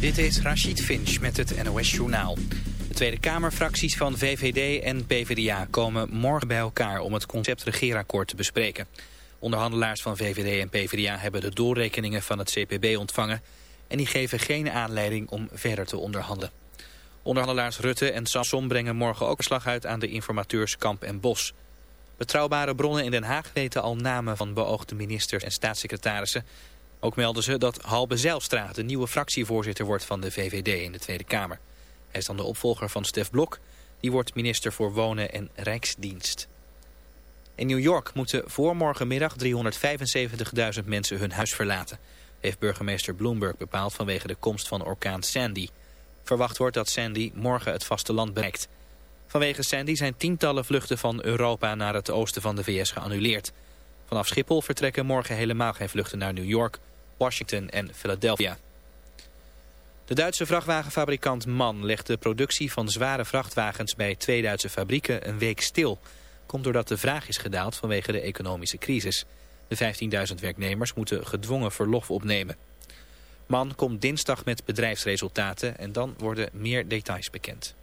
Dit is Rachid Finch met het NOS Journaal. De Tweede Kamerfracties van VVD en PvdA komen morgen bij elkaar om het concept regeerakkoord te bespreken. Onderhandelaars van VVD en PvdA hebben de doorrekeningen van het CPB ontvangen en die geven geen aanleiding om verder te onderhandelen. Onderhandelaars Rutte en Sasson brengen morgen ook verslag uit aan de informateurs Kamp en Bos. Betrouwbare bronnen in Den Haag weten al namen van beoogde ministers en staatssecretarissen ook melden ze dat Halbe Zijlstra de nieuwe fractievoorzitter wordt van de VVD in de Tweede Kamer. Hij is dan de opvolger van Stef Blok. Die wordt minister voor Wonen en Rijksdienst. In New York moeten voor morgenmiddag 375.000 mensen hun huis verlaten. Heeft burgemeester Bloomberg bepaald vanwege de komst van orkaan Sandy. Verwacht wordt dat Sandy morgen het vasteland bereikt. Vanwege Sandy zijn tientallen vluchten van Europa naar het oosten van de VS geannuleerd. Vanaf Schiphol vertrekken morgen helemaal geen vluchten naar New York Washington en Philadelphia. De Duitse vrachtwagenfabrikant MAN legt de productie van zware vrachtwagens bij twee Duitse fabrieken een week stil. Komt doordat de vraag is gedaald vanwege de economische crisis. De 15.000 werknemers moeten gedwongen verlof opnemen. MAN komt dinsdag met bedrijfsresultaten en dan worden meer details bekend.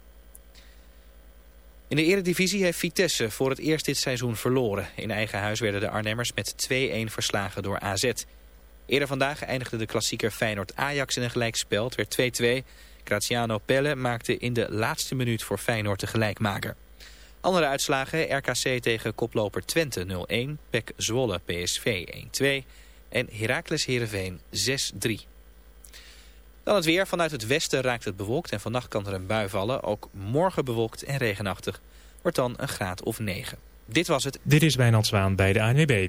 In de eredivisie heeft Vitesse voor het eerst dit seizoen verloren. In eigen huis werden de Arnhemmers met 2-1 verslagen door AZ. Eerder vandaag eindigde de klassieker Feyenoord-Ajax in een gelijkspel. Het werd 2-2. Graziano Pelle maakte in de laatste minuut voor Feyenoord de gelijkmaker. Andere uitslagen RKC tegen koploper Twente 0-1, PEC Zwolle PSV 1-2 en Heracles Heerenveen 6-3. Dan het weer. Vanuit het westen raakt het bewolkt en vannacht kan er een bui vallen. Ook morgen bewolkt en regenachtig. Wordt dan een graad of 9. Dit was het. Dit is Wijnand Zwaan bij de ANWB.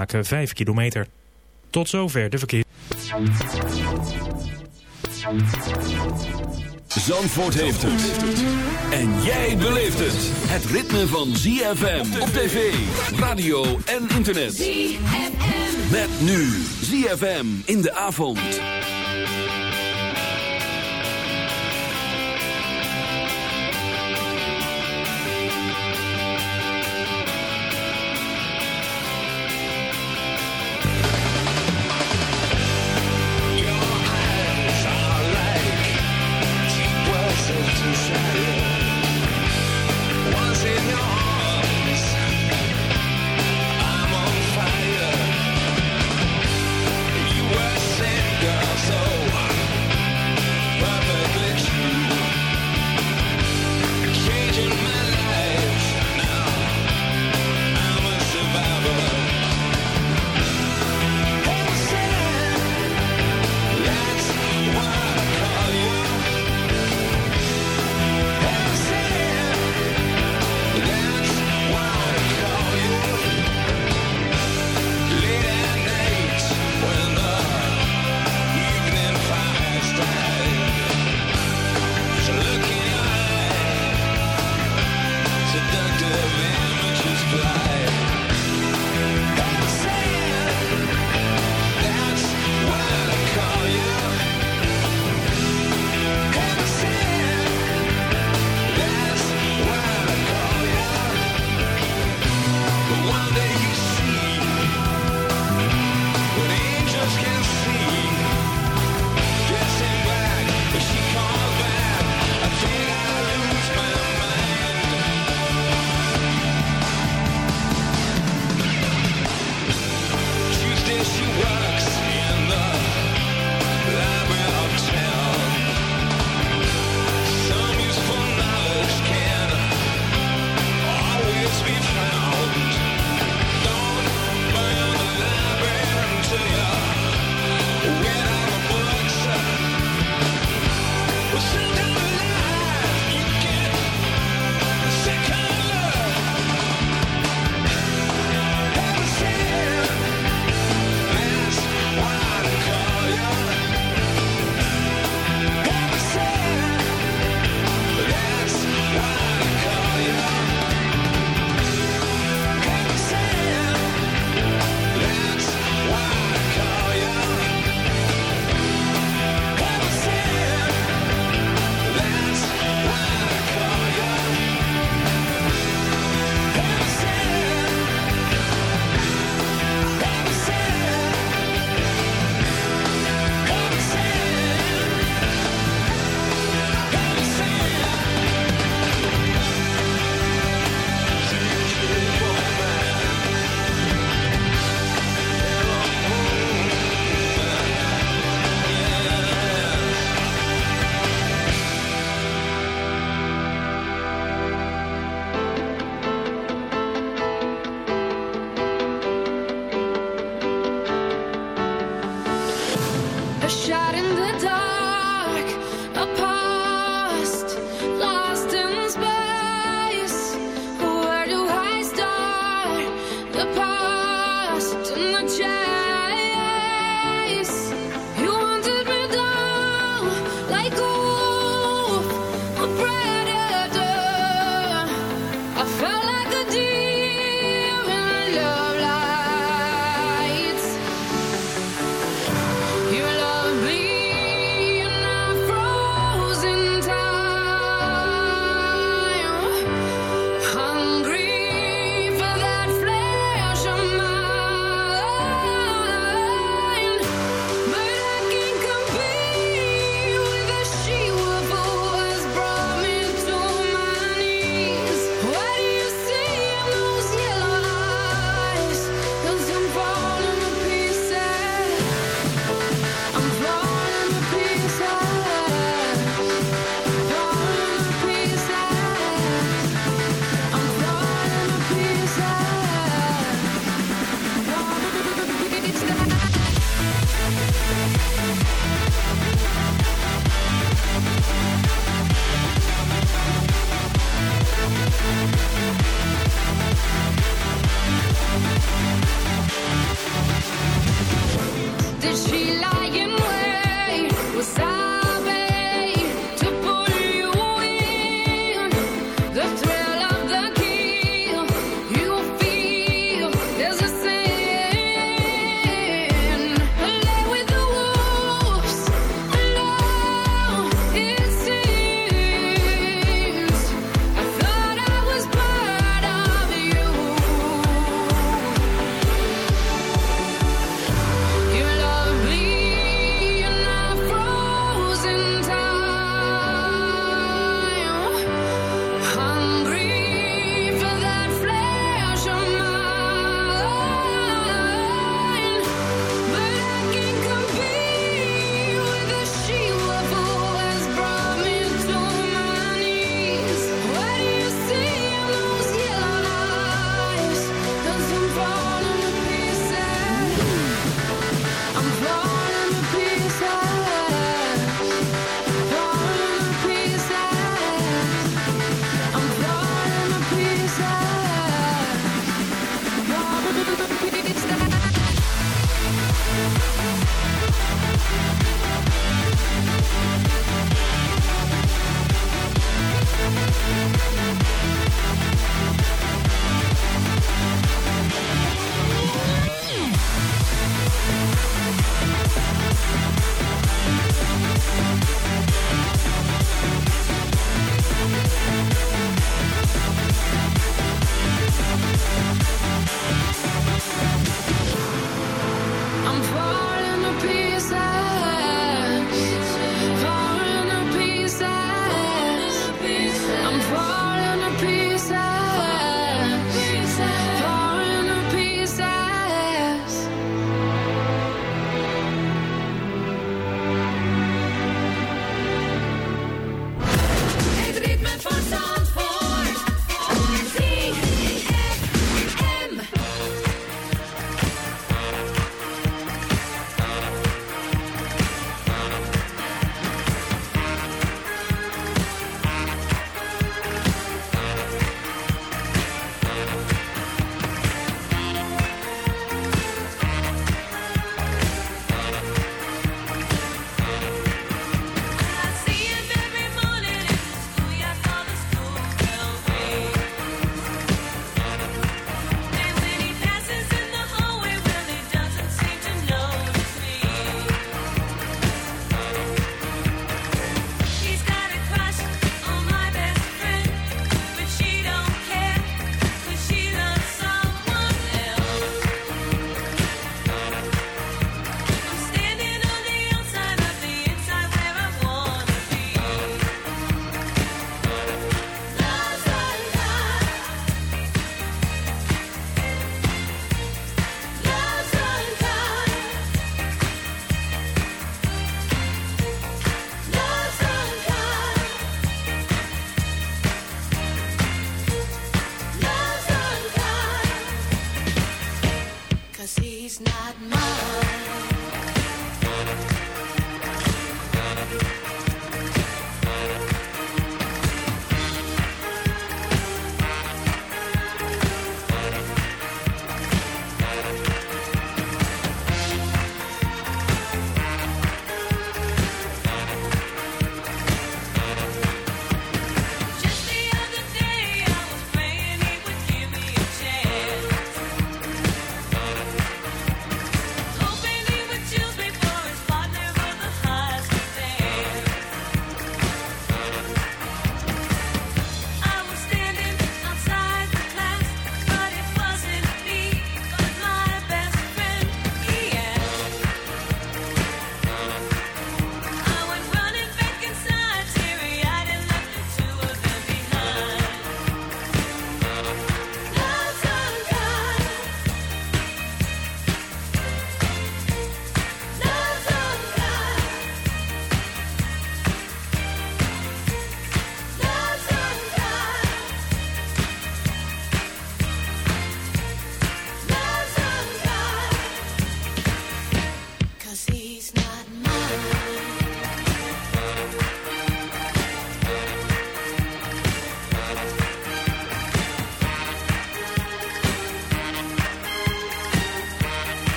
5 kilometer. Tot zover de verkeer. Zandvoort heeft het. En jij beleeft het. Het ritme van ZFM op tv, radio en internet. ZFM. Met nu ZFM in de avond.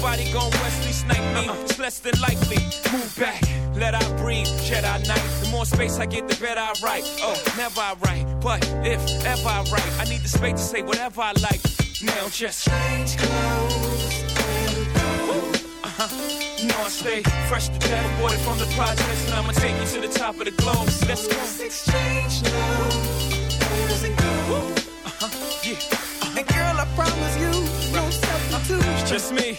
Nobody gon' Wesley snipe me. It's less than likely. Move back. Let I breathe. Jedi Knight. The more space I get, the better I write. Oh, never I write. But if ever I write, I need the space to say whatever I like. Now just change clothes uh-huh. You know I stay fresh to death, aborted from the projects, and I'ma take you to the top of the globe. Let's go. Let's exchange now. Uh-huh. Yeah. Uh-huh. And girl, I promise you, no substitute. It's just me.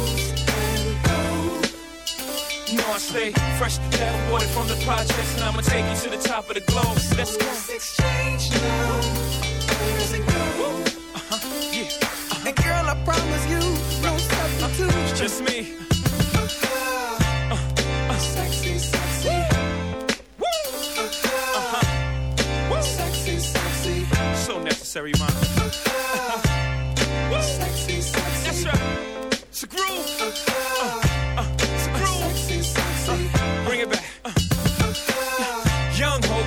I stay fresh to death, aborted from the projects, and I'ma take you to the top of the globe. Let's go. Let's exchange now. Uh-huh, yeah. Uh-huh. And girl, I promise you, no substitute. It's just me. Uh, uh, sexy, sexy. Woo! Uh-huh. Woo! Sexy, sexy. So necessary, man. Woo! Sexy, sexy. That's right. It's a groove. Bring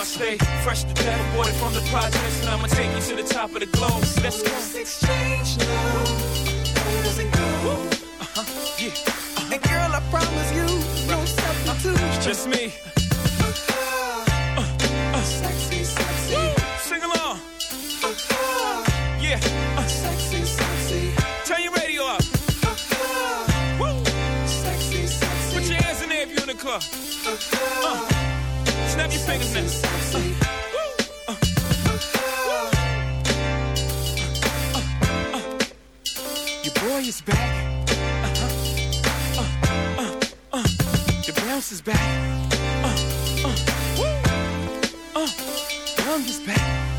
I stay fresh to death, aborted from the projects, and I'ma take you to the top of the globe. Let's go. Let's exchange now. Uh-huh, yeah. Uh-huh. And girl, I promise you, no substitute. It's just me. Uh, uh, sexy, sexy. Woo! Sing along. Yeah. Uh, sexy, sexy. Turn your radio up. Woo! Sexy, sexy. Put your hands in there if you're in the club. Uh, snap your fingers now. Uh, boy is back. Uh-huh. Uh, uh, uh. The bounce is back. Uh, uh, woo. Uh, Young is back.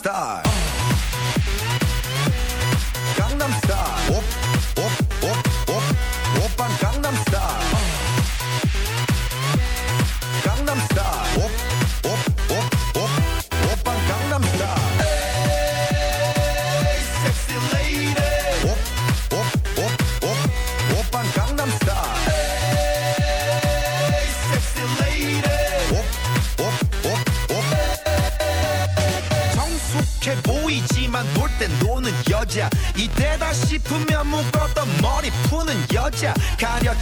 star.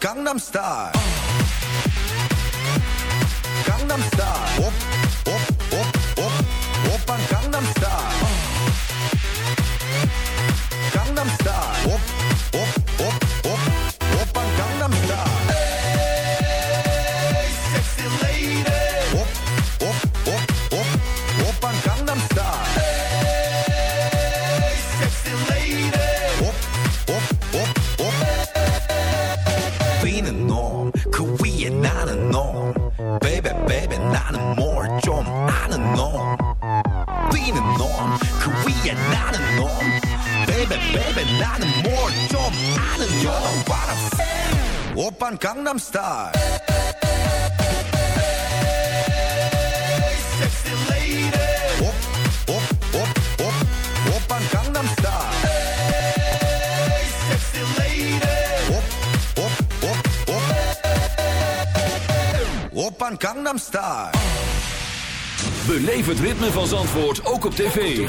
Gangnam Style. 나는 een 아는 You're the what I'm kan 오빤 강남스타일. Sexy lady. 오빤 강남스타일. Staan. Belevert Beleef het ritme van Zandvoort ook op tv.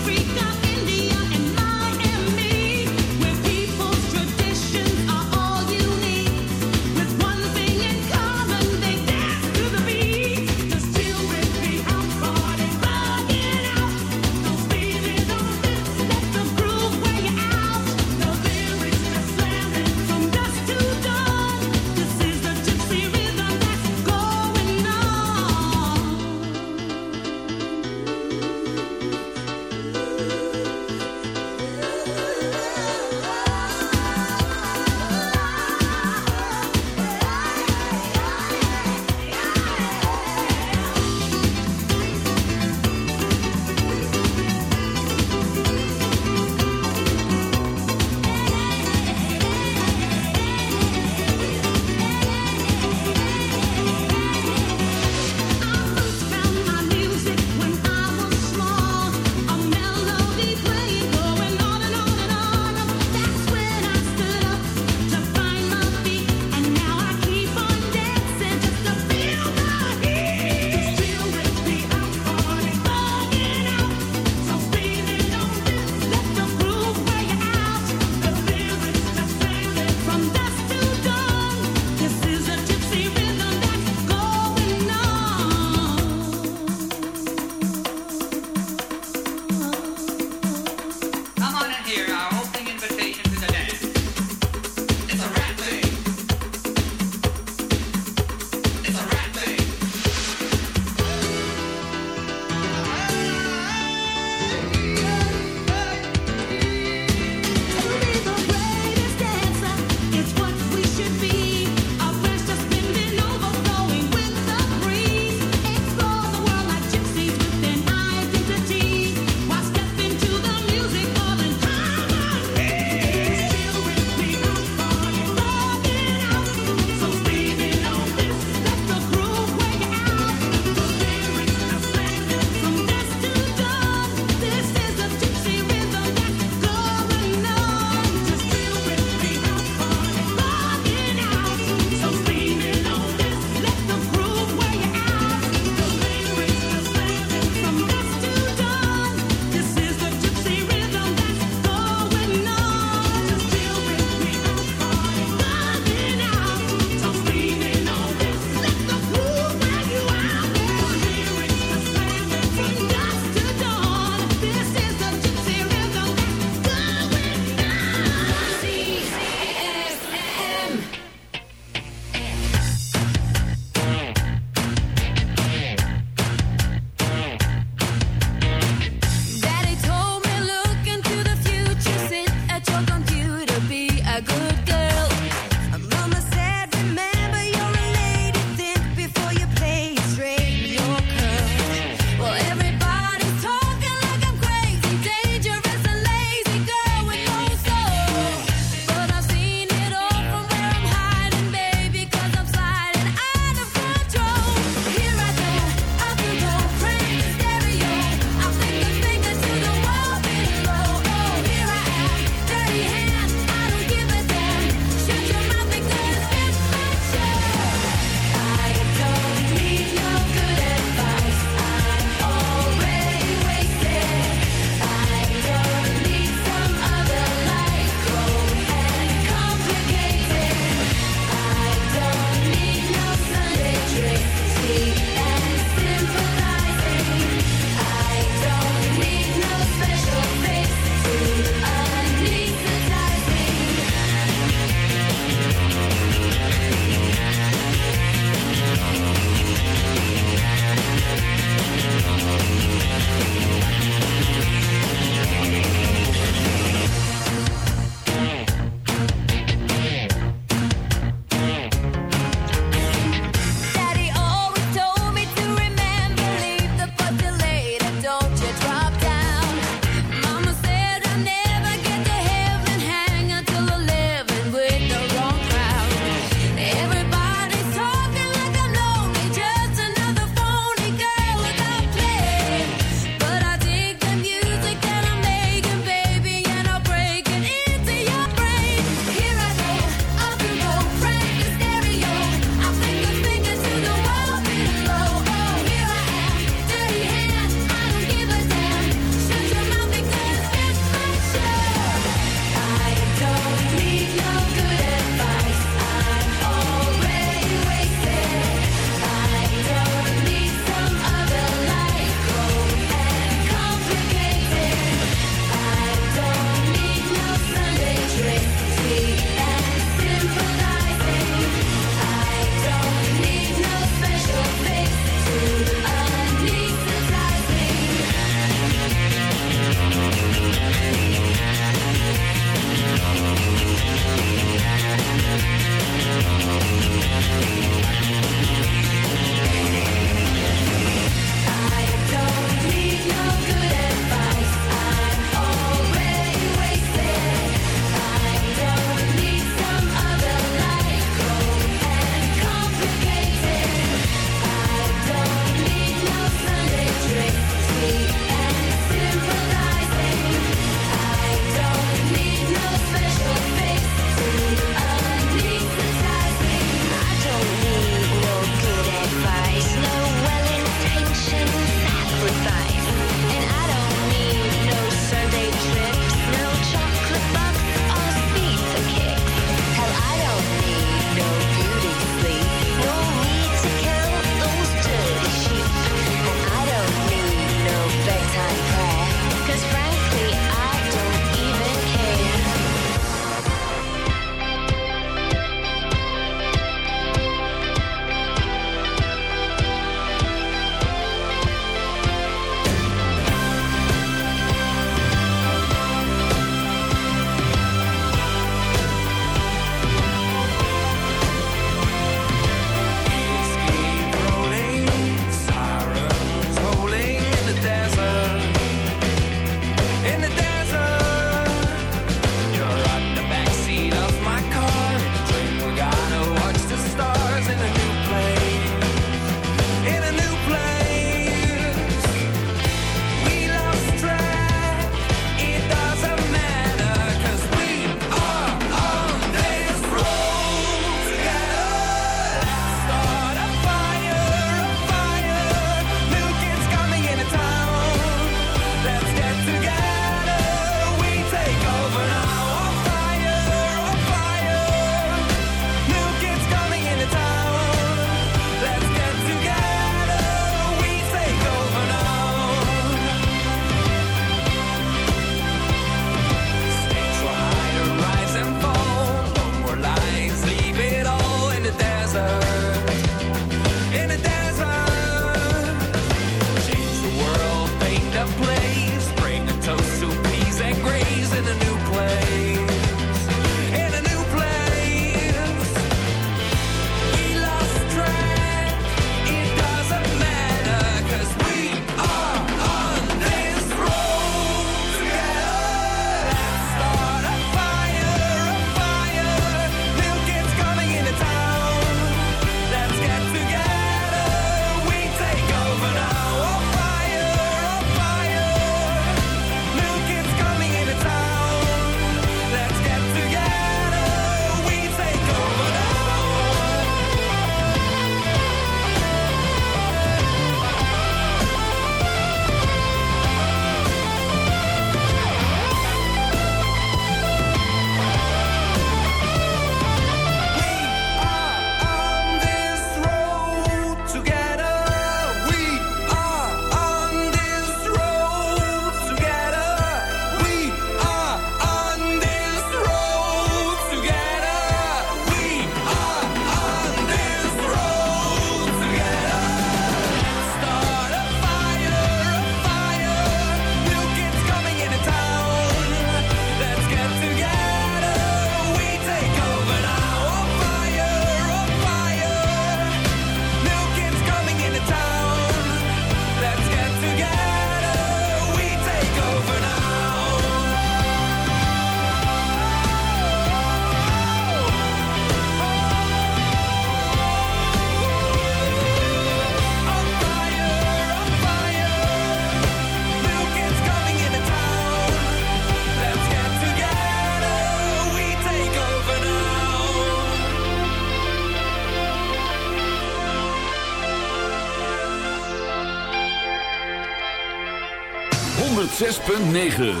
106.9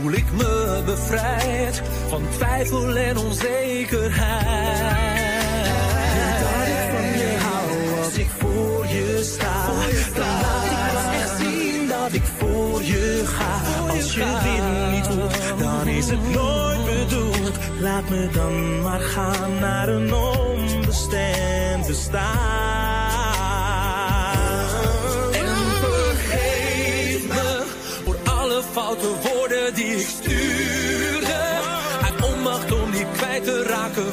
voel ik me bevrijd van twijfel en onzekerheid. Dat ik van je hou als ik voor je sta. Dan laat ik pas echt zien dat ik voor je ga. Als je dit niet voelt, dan is het nooit bedoeld. Laat me dan maar gaan naar een onbestemd bestaan. En die ik stuurde. Uit onmacht om niet kwijt te raken